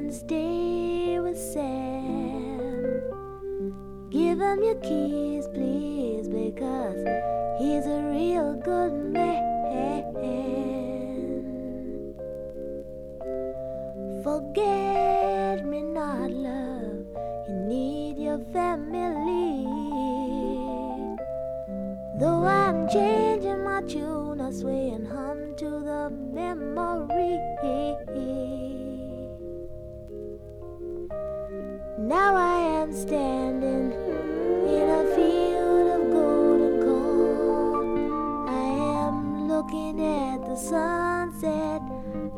with Sam. Give him your keys, please, because he's a real good man. Forget me not, love. You need your family. Though I'm changing my tune, I sway and hum to the memory. Now I am standing in a field of golden corn. I am looking at the sunset.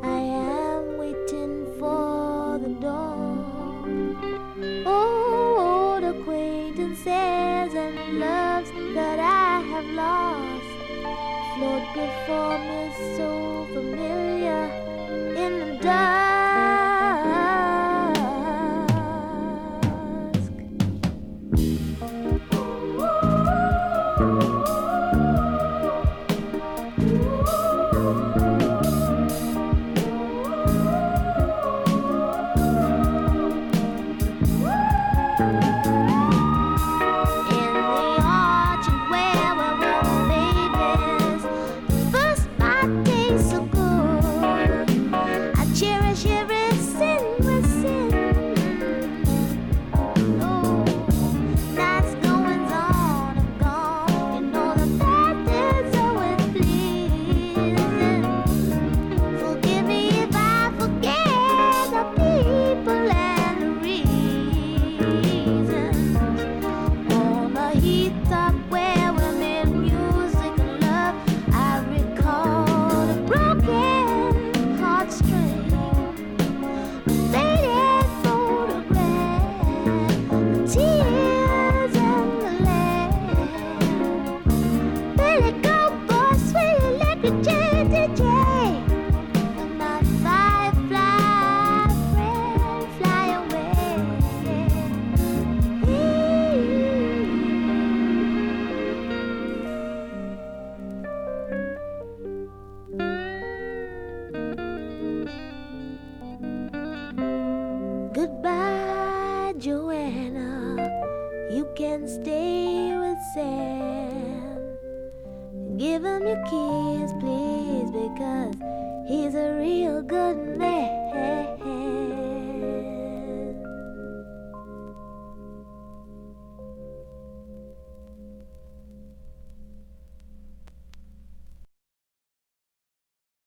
I am waiting for the dawn. Oh, old acquaintances and loves that I have lost float before me so familiar in the dark. Where Joanna. You can stay with Sam. Give him your keys, please, because he's a real good man.